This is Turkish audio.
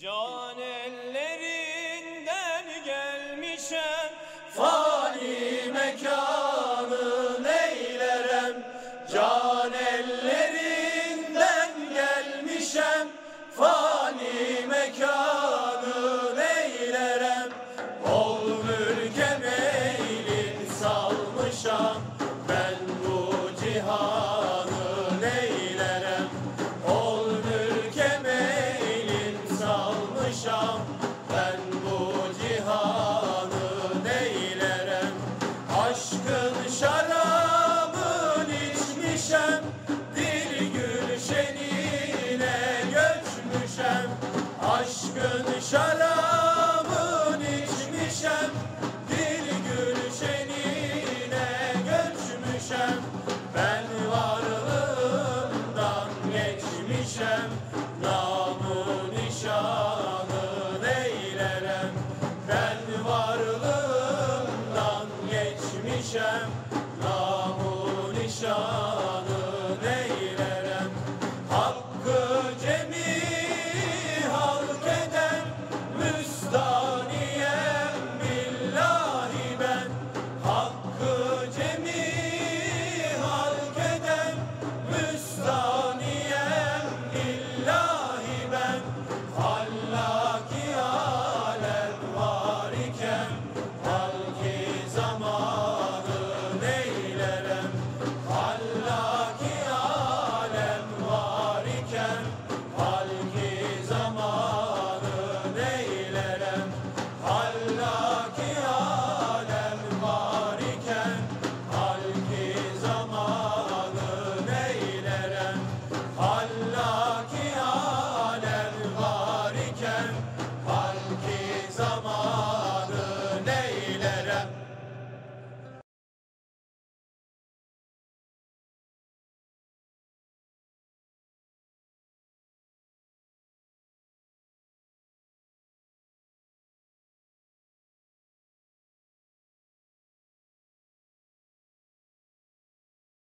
Can ellerinden gelmişem salmışam Ben bu cihanı neylerem? Aşkın şarabın içmişem Dil gülşenine göçmüşem. Aşkın şarabın içmişem Dil gülşenine göçmüşem. Ben varlığımdan geçmişem geçmişem